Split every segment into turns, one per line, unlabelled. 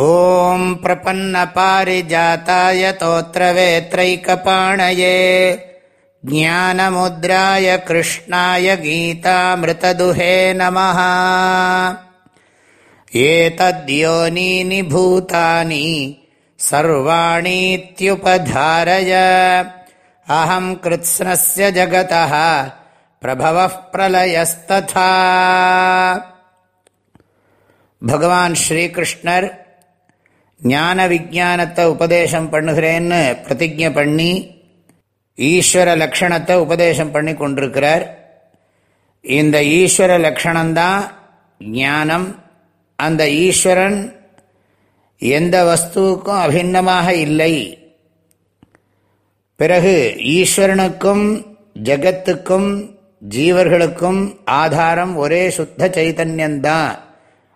ॐ प्रपन्नपारिजाताय तोत्रवेत्रैकपाणये ज्ञानमुद्राय कृष्णाय गीतामृतदुहे नमः एतद्योनीनि भूतानि सर्वाणीत्युपधारय अहम् कृत्स्नस्य जगतः प्रभवः प्रलयस्तथा भगवान् श्रीकृष्णर् ஞான விஜானத்தை உபதேசம் பண்ணுகிறேன்னு பிரதிஜை பண்ணி ஈஸ்வர லக்ஷணத்தை உபதேசம் பண்ணி கொண்டிருக்கிறார். இந்த ஈஸ்வர லக்ஷணம்தான் ஞானம். அந்த ஈஸ்வரன் எந்த வஸ்துவுக்கும் அபிநமாக இல்லை. பிறகு ஈஸ்வரனுக்கும் ஜகத்துக்கும் ஜீவர்களுக்கும் ஆதாரம் ஒரே சுத்த சைத்தன்யந்தான்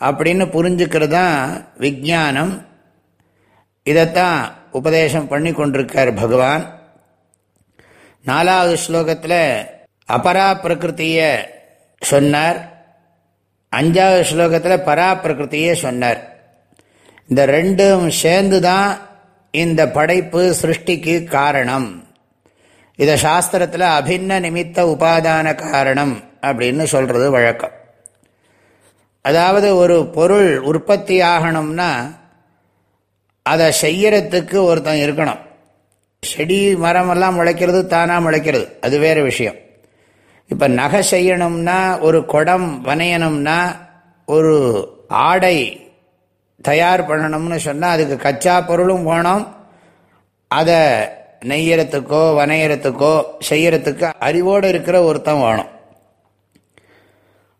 அப்படின்னு புரிஞ்சுக்கிறது தான் விஜானம் இதைத்தான் உபதேசம் பண்ணி கொண்டிருக்கார் பகவான். நாலாவது ஸ்லோகத்தில் அபரா பிரகிருத்தியை சொன்னார். அஞ்சாவது ஸ்லோகத்தில் பரா பிரகிருத்தியை சொன்னார். இந்த ரெண்டும் சேர்ந்து தான் இந்த படைப்பு சிருஷ்டிக்கு காரணம். இதை சாஸ்திரத்தில் அபின்ன நிமித்த உபாதான காரணம் அப்படின்னு சொல்கிறது வழக்கம். அதாவது ஒரு பொருள் உற்பத்தி ஆகணும்னா அதை செய்யறதுக்கு ஒருத்தன் இருக்கணும். செடி மரமெல்லாம் முளைக்கிறது தானாக முளைக்கிறது. அது வேறு விஷயம். இப்போ நகை செய்யணும்னா ஒரு குடம் வனையணும்னா ஒரு ஆடை தயார் பண்ணணும்னு சொன்னால் அதுக்கு கச்சா பொருளும் வேணும். அதை நெய்யறதுக்கோ வனையறதுக்கோ செய்யறதுக்கு அறிவோடு இருக்கிற ஒருத்தன் வேணும்.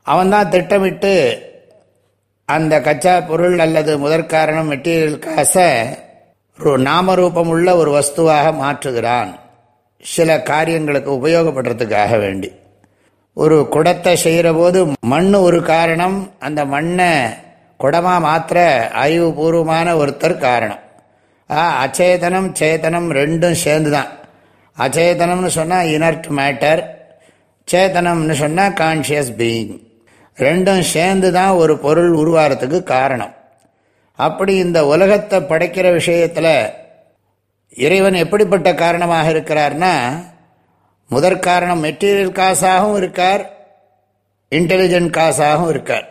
அவன்தான் திட்டமிட்டு அந்த கச்சா பொருள் அல்லது முதற்காரணம் மெட்டீரியல் காசை நாமரூபம் உள்ள ஒரு வஸ்துவாக மாற்றுகிறான். சில காரியங்களுக்கு உபயோகப்படுறதுக்காக வேண்டி. ஒரு குடத்தை செய்கிற போது மண் ஒரு காரணம் அந்த மண்ணை குடமாக மாத்திர அறிவுபூர்வமான ஒருத்தர் காரணம். அச்சேதனம் சேதனம் ரெண்டும் சேர்ந்து தான் அச்சேதனம்னு சொன்னால் இனர்ட் மேட்டர் சேதனம்னு சொன்னால் கான்ஷியஸ் பீயிங் ரெண்டும் சேர்ந்து தான் ஒரு பொருள் உருவாகிறதுக்கு காரணம். அப்படி இந்த உலகத்தை படைக்கிற விஷயத்தில் இறைவன் எப்படிப்பட்ட காரணமாக இருக்கிறார்னா முதற் காரணம் மெட்டீரியல் காசாகவும் இருக்கார் இன்டெலிஜென்ட் காசாகவும் இருக்கார்.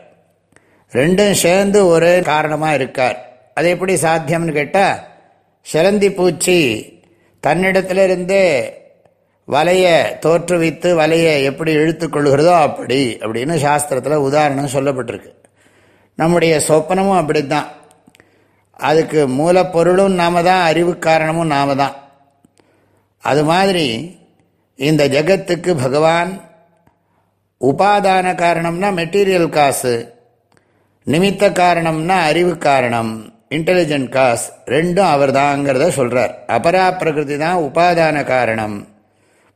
ரெண்டும் சேர்ந்து ஒரே காரணமாக இருக்கார். அது எப்படி சாத்தியம்னு கேட்டால் சிலந்தி பூச்சி தன்னிடத்திலிருந்தே வலையை தோற்றுவித்து வலையை எப்படி இழுத்து கொள்கிறதோ அப்படி அப்படின்னு சாஸ்திரத்தில் உதாரணம் சொல்லப்பட்டிருக்கு. நம்முடைய சொப்பனமும் அப்படி தான் அதுக்கு மூலப்பொருளும் நாம தான் அறிவு காரணமும் நாம தான் அது மாதிரி இந்த ஜகத்துக்கு பகவான் உபாதான காரணம்னா மெட்டீரியல் காசு நிமித்த காரணம்னா அறிவு காரணம் இன்டெலிஜென்ட் காஸ் ரெண்டும் அவர் தாங்கிறத சொல்கிறார் அபரா பிரகிருதி தான் உபாதான காரணம்.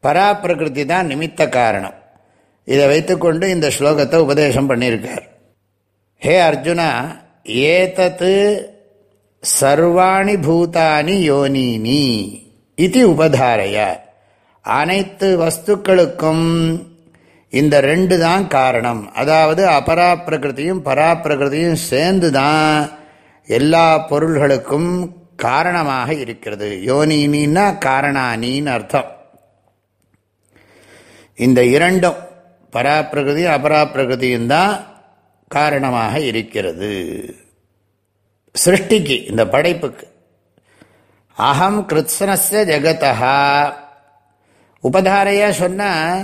பராப்பிரகிருதி தான் நிமித்த காரணம். இதை வைத்துக்கொண்டு இந்த ஸ்லோகத்தை உபதேசம் பண்ணியிருக்கார். ஹே அர்ஜுனா ஏதத்து சர்வாணி பூதானி யோனினி இது உபதாரைய. அனைத்து வஸ்துக்களுக்கும் இந்த ரெண்டு தான் காரணம். அதாவது அபராப்பிரகிருதியும் பராப்பிரகிருதியும் சேர்ந்து தான் எல்லா பொருள்களுக்கும் காரணமாக இருக்கிறது. யோனினா காரணானின்னு அர்த்தம். இந்த இரண்டும் பராப்பிரகிருதி அபராப்பிரகதியும் தான் காரணமாக இருக்கிறது. சிருஷ்டிக்கு இந்த படைப்புக்கு. அகம் கிருத்ஸ்னஸ்ய ஜெகதா உபதாரையாக சொன்னால்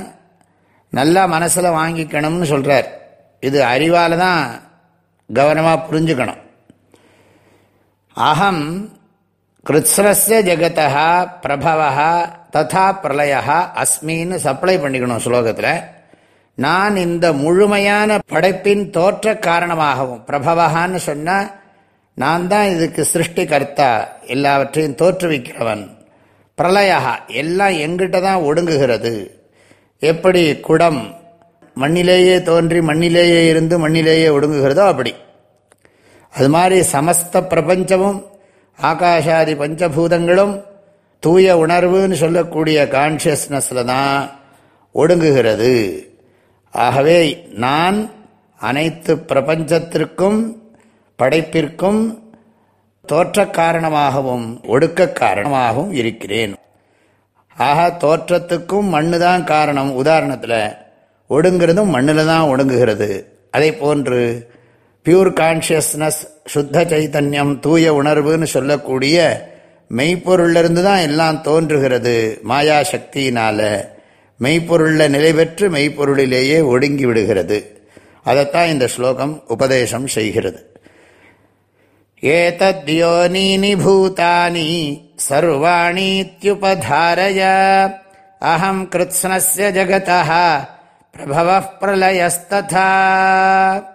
நல்லா மனசில் வாங்கிக்கணும்னு சொல்கிறார் இது அறிவால் தான் கவனமாக புரிஞ்சுக்கணும். அகம் கிருத்ஸ்னஸ்ய ஜெகதா பிரபவா ததா பிரளயா அஸ்மின்னு சப்ளை பண்ணிக்கணும் ஸ்லோகத்தில். நான் இந்த முழுமையான படைப்பின் தோற்ற காரணமாகவும் பிரபவகான்னு சொன்னால் நான் தான் இதுக்கு சிருஷ்டி கர்த்தா எல்லாவற்றையும் தோற்றுவிக்கிறவன். பிரளயா எல்லாம் எங்கிட்ட தான் ஒடுங்குகிறது. எப்படி குடம் மண்ணிலேயே தோன்றி மண்ணிலேயே இருந்து மண்ணிலேயே ஒடுங்குகிறதோ அப்படி. அது மாதிரி சமஸ்த பிரபஞ்சமும் ஆகாஷாதி பஞ்சபூதங்களும் தூய உணர்வுன்னு சொல்லக்கூடிய கான்ஷியஸ்னஸில் தான் ஒடுங்குகிறது. ஆகவே நான் அனைத்து பிரபஞ்சத்திற்கும் படைப்பிற்கும் தோற்ற காரணமாகவும் ஒடுக்க காரணமாகவும் இருக்கிறேன். ஆக தோற்றத்துக்கும் மண்ணு தான் காரணம். உதாரணத்தில் ஒடுங்கிறதும் மண்ணில் தான் ஒடுங்குகிறது. அதே போன்று பியூர் கான்ஷியஸ்னஸ் சுத்த சைத்தன்யம் தூய உணர்வுன்னு சொல்லக்கூடிய மெய்ப்பொருளிலிருந்து தான் எல்லாம் தோன்றுகிறது மாயா சக்தியினால் மெய்ப்பொருளில் நிலை பெற்று மெய்ப்பொருளிலேயே ஒடுங்கி விடுகிறது. அதைத்தான் இந்த ஸ்லோகம் உபதேசம் செய்கிறது. ஏதத்யோனீனி பூதானி சர்வாணீத்யுபதாரய. அஹம் கிருத்ஸ்னஸ்ய ஜகதா பிரபவ பிரளயஸ்ததா.